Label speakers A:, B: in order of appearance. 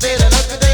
A: do